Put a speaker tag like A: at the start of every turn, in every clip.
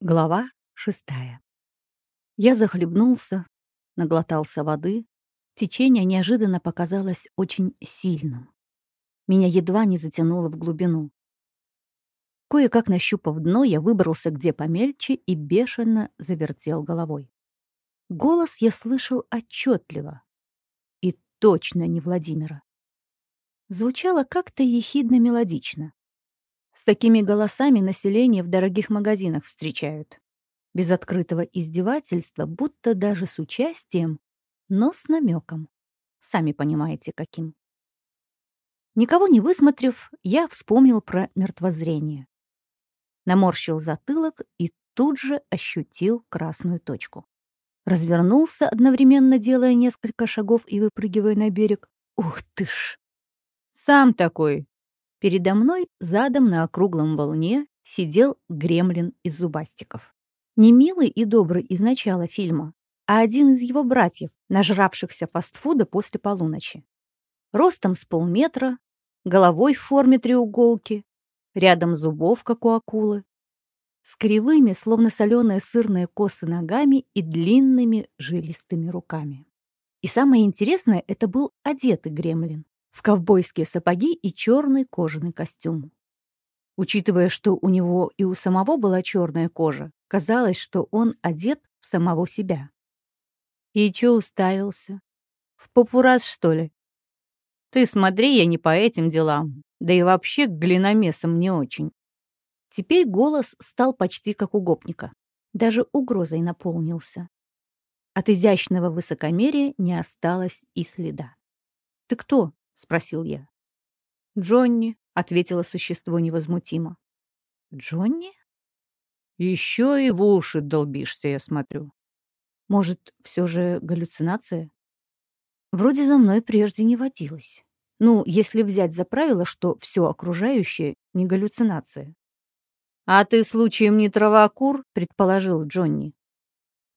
A: Глава шестая. Я захлебнулся, наглотался воды. Течение неожиданно показалось очень сильным. Меня едва не затянуло в глубину. Кое-как нащупав дно, я выбрался где помельче и бешено завертел головой. Голос я слышал отчетливо. И точно не Владимира. Звучало как-то ехидно-мелодично. С такими голосами население в дорогих магазинах встречают. Без открытого издевательства, будто даже с участием, но с намеком. Сами понимаете, каким. Никого не высмотрев, я вспомнил про мертвозрение. Наморщил затылок и тут же ощутил красную точку. Развернулся, одновременно делая несколько шагов и выпрыгивая на берег. Ух ты ж! Сам такой, Передо мной задом на округлом волне сидел гремлин из зубастиков. Не милый и добрый из начала фильма, а один из его братьев, нажравшихся фастфуда после полуночи. Ростом с полметра, головой в форме треуголки, рядом зубов, как у акулы, с кривыми, словно соленые сырные косы ногами и длинными жилистыми руками. И самое интересное, это был одетый гремлин в ковбойские сапоги и черный кожаный костюм. Учитывая, что у него и у самого была черная кожа, казалось, что он одет в самого себя. И чё уставился? В попурас, что ли? Ты смотри, я не по этим делам. Да и вообще к глиномесам не очень. Теперь голос стал почти как у гопника. Даже угрозой наполнился. От изящного высокомерия не осталось и следа. «Ты кто?» — спросил я. «Джонни», — ответило существо невозмутимо. «Джонни?» «Еще и в уши долбишься, я смотрю». «Может, все же галлюцинация?» «Вроде за мной прежде не водилось. Ну, если взять за правило, что все окружающее — не галлюцинация». «А ты случаем не травокур?» — предположил Джонни.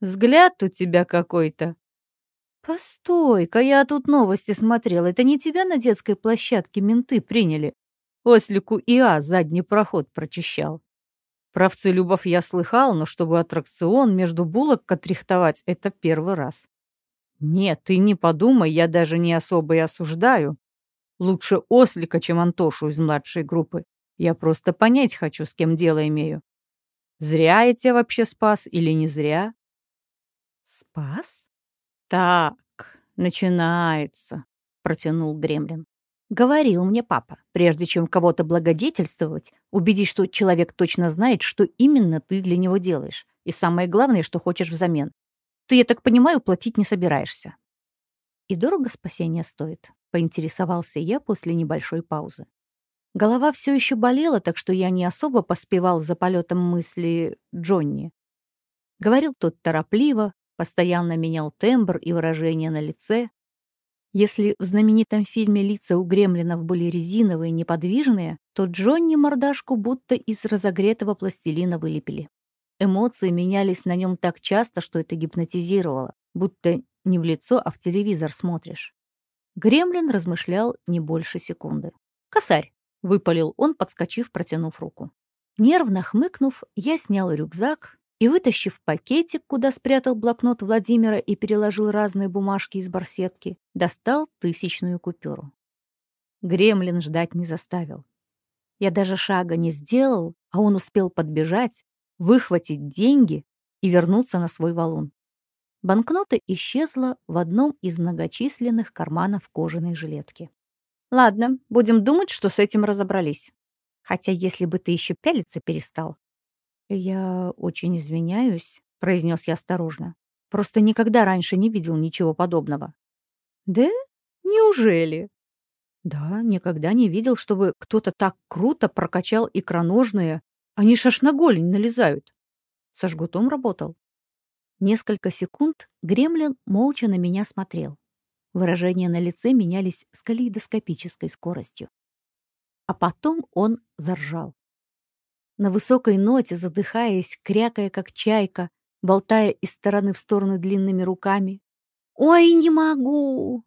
A: «Взгляд у тебя какой-то «Постой-ка, я тут новости смотрел. Это не тебя на детской площадке менты приняли? Ослику ИА задний проход прочищал. Про Вцелюбов я слыхал, но чтобы аттракцион между булок отрихтовать, это первый раз. Нет, ты не подумай, я даже не особо и осуждаю. Лучше Ослика, чем Антошу из младшей группы. Я просто понять хочу, с кем дело имею. Зря я тебя вообще спас или не зря? Спас? «Так, начинается», — протянул Гремлин. «Говорил мне папа, прежде чем кого-то благодетельствовать, убедись, что человек точно знает, что именно ты для него делаешь, и самое главное, что хочешь взамен. Ты, я так понимаю, платить не собираешься». «И дорого спасение стоит?» — поинтересовался я после небольшой паузы. Голова все еще болела, так что я не особо поспевал за полетом мысли Джонни. Говорил тот торопливо, постоянно менял тембр и выражение на лице. Если в знаменитом фильме лица у гремлинов были резиновые, неподвижные, то Джонни мордашку будто из разогретого пластилина вылепили. Эмоции менялись на нем так часто, что это гипнотизировало, будто не в лицо, а в телевизор смотришь. Гремлин размышлял не больше секунды. «Косарь!» — выпалил он, подскочив, протянув руку. Нервно хмыкнув, я снял рюкзак, и, вытащив пакетик, куда спрятал блокнот Владимира и переложил разные бумажки из барсетки, достал тысячную купюру. Гремлин ждать не заставил. Я даже шага не сделал, а он успел подбежать, выхватить деньги и вернуться на свой валун. Банкнота исчезла в одном из многочисленных карманов кожаной жилетки. «Ладно, будем думать, что с этим разобрались. Хотя если бы ты еще пялиться перестал, «Я очень извиняюсь», — произнес я осторожно. «Просто никогда раньше не видел ничего подобного». «Да? Неужели?» «Да, никогда не видел, чтобы кто-то так круто прокачал икроножные. Они шаш налезают». Со жгутом работал. Несколько секунд Гремлин молча на меня смотрел. Выражения на лице менялись с калейдоскопической скоростью. А потом он заржал. На высокой ноте, задыхаясь, крякая, как чайка, болтая из стороны в сторону длинными руками. «Ой, не могу!»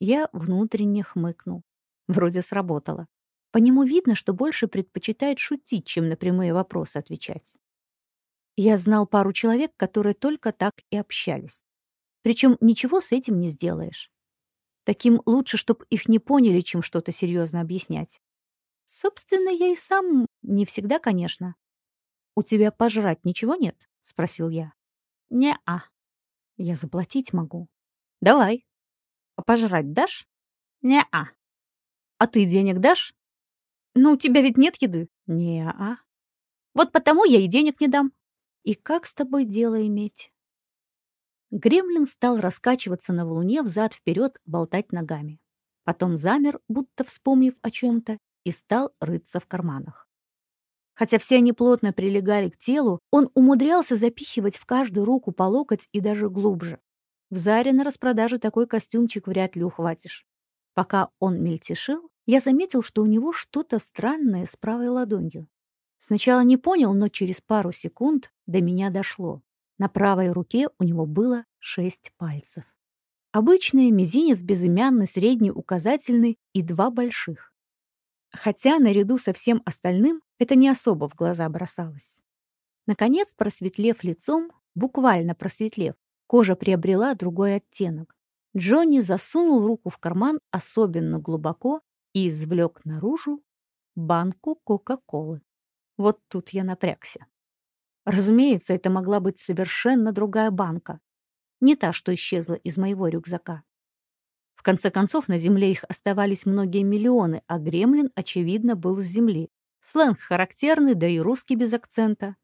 A: Я внутренне хмыкнул. Вроде сработало. По нему видно, что больше предпочитает шутить, чем на прямые вопросы отвечать. Я знал пару человек, которые только так и общались. Причем ничего с этим не сделаешь. Таким лучше, чтобы их не поняли, чем что-то серьезно объяснять. Собственно, я и сам не всегда, конечно. «У тебя пожрать ничего нет?» — спросил я. «Не-а. Я заплатить могу». «Давай. А пожрать дашь?» «Не-а». «А ты денег дашь?» «Ну, у тебя ведь нет еды». «Не-а». «Вот потому я и денег не дам». «И как с тобой дело иметь?» Гремлин стал раскачиваться на валуне взад-вперед, болтать ногами. Потом замер, будто вспомнив о чем-то, и стал рыться в карманах. Хотя все они плотно прилегали к телу, он умудрялся запихивать в каждую руку по локоть и даже глубже. В Заре на распродаже такой костюмчик вряд ли ухватишь. Пока он мельтешил, я заметил, что у него что-то странное с правой ладонью. Сначала не понял, но через пару секунд до меня дошло. На правой руке у него было шесть пальцев. Обычные мизинец, безымянный, средний, указательный и два больших. Хотя наряду со всем остальным это не особо в глаза бросалось. Наконец, просветлев лицом, буквально просветлев, кожа приобрела другой оттенок. Джонни засунул руку в карман особенно глубоко и извлек наружу банку Кока-Колы. Вот тут я напрягся. Разумеется, это могла быть совершенно другая банка. Не та, что исчезла из моего рюкзака. Конце концов, на Земле их оставались многие миллионы, а гремлин, очевидно, был с Земли. Сленг характерный, да и русский без акцента.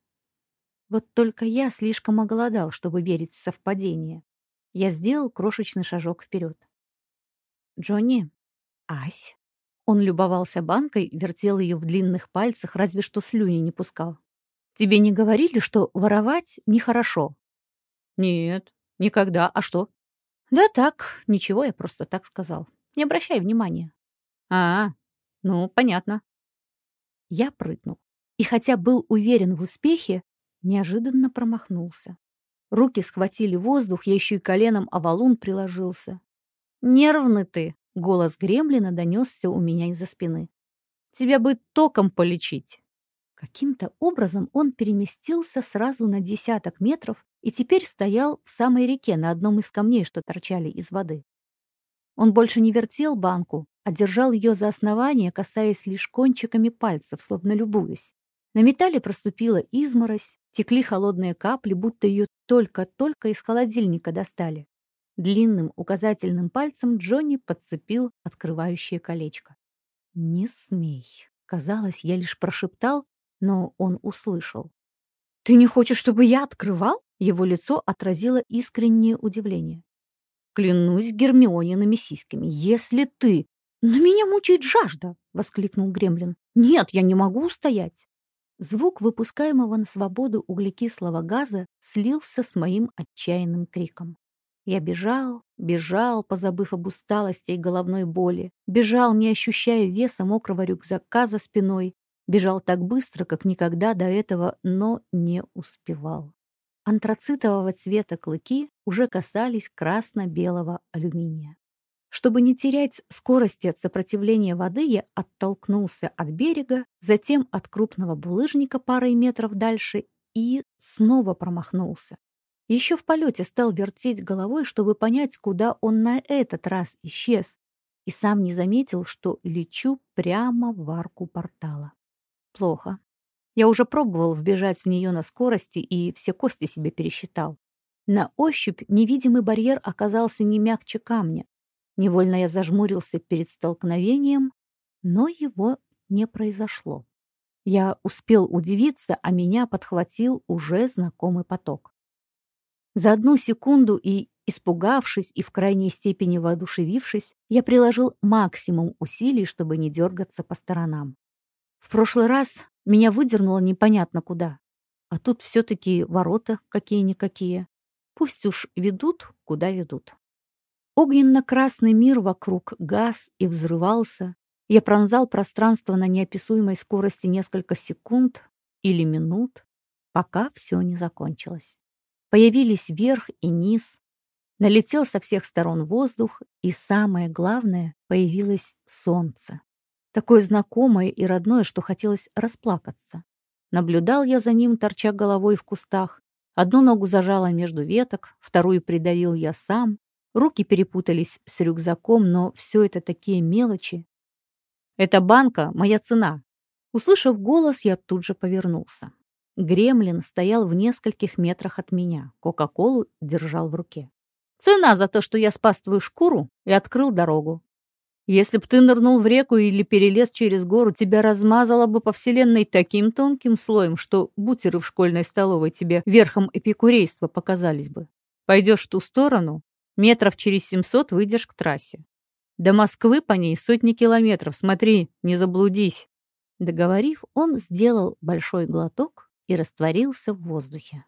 A: Вот только я слишком оголодал, чтобы верить в совпадение. Я сделал крошечный шажок вперед. «Джонни? Ась?» Он любовался банкой, вертел ее в длинных пальцах, разве что слюни не пускал. Тебе не говорили, что воровать нехорошо? Нет, никогда. А что? Да так, ничего, я просто так сказал. Не обращай внимания. А, ну, понятно. Я прыгнул. И хотя был уверен в успехе, неожиданно промахнулся. Руки схватили воздух, я еще и коленом о валун приложился. «Нервный ты!» — голос гремлина донесся у меня из-за спины. «Тебя бы током полечить!» Каким-то образом он переместился сразу на десяток метров и теперь стоял в самой реке на одном из камней, что торчали из воды. Он больше не вертел банку, а держал ее за основание, касаясь лишь кончиками пальцев, словно любуясь. На металле проступила изморозь, текли холодные капли, будто ее только-только из холодильника достали. Длинным указательным пальцем Джонни подцепил открывающее колечко. «Не смей!» Казалось, я лишь прошептал, но он услышал. «Ты не хочешь, чтобы я открывал?» Его лицо отразило искреннее удивление. «Клянусь Гермиониными сиськами, если ты...» «Но меня мучает жажда!» — воскликнул Гремлин. «Нет, я не могу устоять!» Звук выпускаемого на свободу углекислого газа слился с моим отчаянным криком. Я бежал, бежал, позабыв об усталости и головной боли, бежал, не ощущая веса мокрого рюкзака за спиной, Бежал так быстро, как никогда до этого, но не успевал. Антрацитового цвета клыки уже касались красно-белого алюминия. Чтобы не терять скорости от сопротивления воды, я оттолкнулся от берега, затем от крупного булыжника парой метров дальше и снова промахнулся. Еще в полете стал вертеть головой, чтобы понять, куда он на этот раз исчез, и сам не заметил, что лечу прямо в арку портала. Плохо. Я уже пробовал вбежать в нее на скорости и все кости себе пересчитал. На ощупь невидимый барьер оказался не мягче камня. Невольно я зажмурился перед столкновением, но его не произошло. Я успел удивиться, а меня подхватил уже знакомый поток. За одну секунду и, испугавшись и в крайней степени воодушевившись, я приложил максимум усилий, чтобы не дергаться по сторонам. В прошлый раз меня выдернуло непонятно куда. А тут все-таки ворота какие-никакие. Пусть уж ведут, куда ведут. Огненно-красный мир вокруг газ и взрывался. Я пронзал пространство на неописуемой скорости несколько секунд или минут, пока все не закончилось. Появились верх и низ, налетел со всех сторон воздух, и самое главное, появилось солнце. Такое знакомое и родное, что хотелось расплакаться. Наблюдал я за ним, торча головой в кустах. Одну ногу зажала между веток, вторую придавил я сам. Руки перепутались с рюкзаком, но все это такие мелочи. «Эта банка — моя цена». Услышав голос, я тут же повернулся. Гремлин стоял в нескольких метрах от меня, Кока-Колу держал в руке. «Цена за то, что я спас твою шкуру и открыл дорогу. Если б ты нырнул в реку или перелез через гору, тебя размазало бы по вселенной таким тонким слоем, что бутеры в школьной столовой тебе верхом эпикурейства показались бы. Пойдешь в ту сторону, метров через семьсот выйдешь к трассе. До Москвы по ней сотни километров, смотри, не заблудись. Договорив, он сделал большой глоток и растворился в воздухе.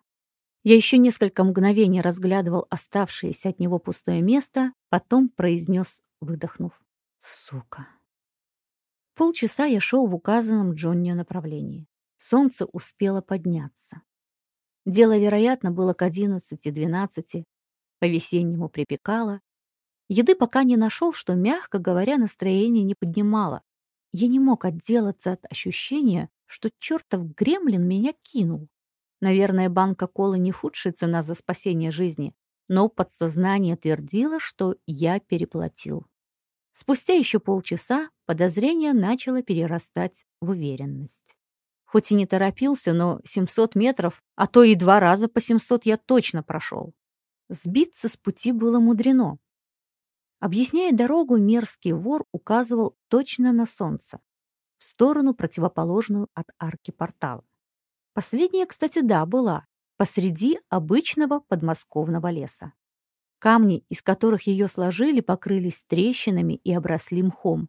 A: Я еще несколько мгновений разглядывал оставшееся от него пустое место, потом произнес, выдохнув. Сука. Полчаса я шел в указанном Джонни направлении. Солнце успело подняться. Дело, вероятно, было к одиннадцати-двенадцати. По-весеннему припекало. Еды пока не нашел, что, мягко говоря, настроение не поднимало. Я не мог отделаться от ощущения, что чертов гремлин меня кинул. Наверное, банка колы не худшая цена за спасение жизни, но подсознание твердило, что я переплатил. Спустя еще полчаса подозрение начало перерастать в уверенность. Хоть и не торопился, но 700 метров, а то и два раза по 700 я точно прошел. Сбиться с пути было мудрено. Объясняя дорогу, мерзкий вор указывал точно на солнце, в сторону, противоположную от арки портала. Последняя, кстати, да, была, посреди обычного подмосковного леса. Камни, из которых ее сложили, покрылись трещинами и обросли мхом.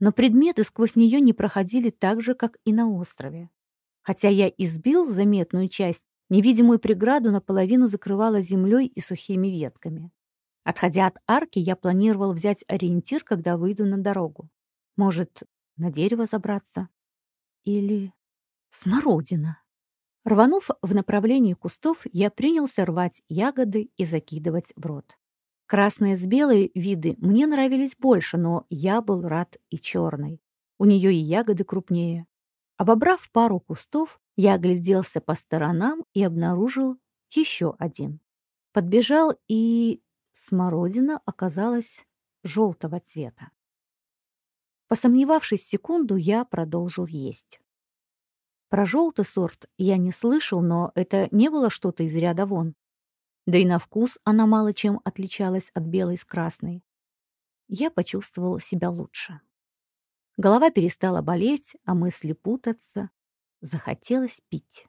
A: Но предметы сквозь нее не проходили так же, как и на острове. Хотя я избил заметную часть, невидимую преграду наполовину закрывала землей и сухими ветками. Отходя от арки, я планировал взять ориентир, когда выйду на дорогу. Может, на дерево забраться? Или смородина? Рванув в направлении кустов, я принялся рвать ягоды и закидывать в рот. Красные с белой виды мне нравились больше, но я был рад и черной. У нее и ягоды крупнее. Обобрав пару кустов, я огляделся по сторонам и обнаружил еще один. Подбежал, и смородина оказалась желтого цвета. Посомневавшись секунду, я продолжил есть. Про желтый сорт я не слышал, но это не было что-то из ряда вон. Да и на вкус она мало чем отличалась от белой с красной. Я почувствовал себя лучше. Голова перестала болеть, а мысли путаться. Захотелось пить.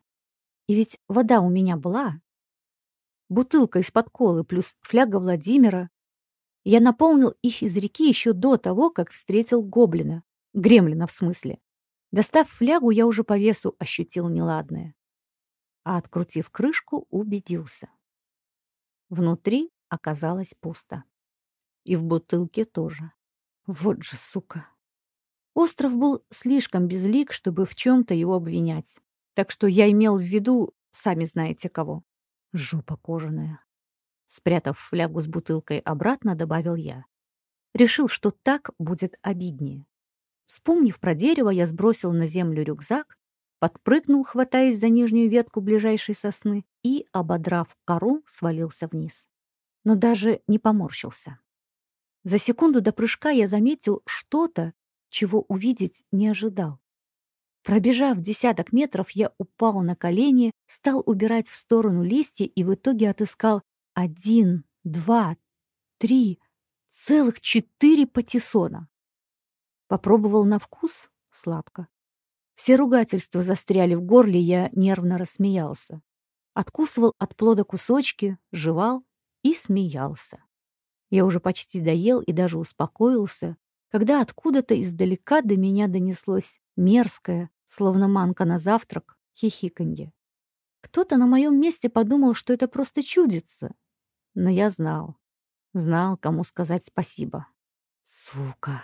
A: И ведь вода у меня была. Бутылка из-под колы плюс фляга Владимира. Я наполнил их из реки еще до того, как встретил гоблина. Гремлина в смысле. Достав флягу, я уже по весу ощутил неладное. А открутив крышку, убедился. Внутри оказалось пусто. И в бутылке тоже. Вот же сука. Остров был слишком безлик, чтобы в чем-то его обвинять. Так что я имел в виду, сами знаете кого. Жопа кожаная. Спрятав флягу с бутылкой обратно, добавил я. Решил, что так будет обиднее. Вспомнив про дерево, я сбросил на землю рюкзак, подпрыгнул, хватаясь за нижнюю ветку ближайшей сосны и, ободрав кору, свалился вниз. Но даже не поморщился. За секунду до прыжка я заметил что-то, чего увидеть не ожидал. Пробежав десяток метров, я упал на колени, стал убирать в сторону листья и в итоге отыскал один, два, три, целых четыре патиссона. Попробовал на вкус — сладко. Все ругательства застряли в горле, я нервно рассмеялся. Откусывал от плода кусочки, жевал и смеялся. Я уже почти доел и даже успокоился, когда откуда-то издалека до меня донеслось мерзкое, словно манка на завтрак, хихиканье. Кто-то на моем месте подумал, что это просто чудится. Но я знал. Знал, кому сказать спасибо. Сука.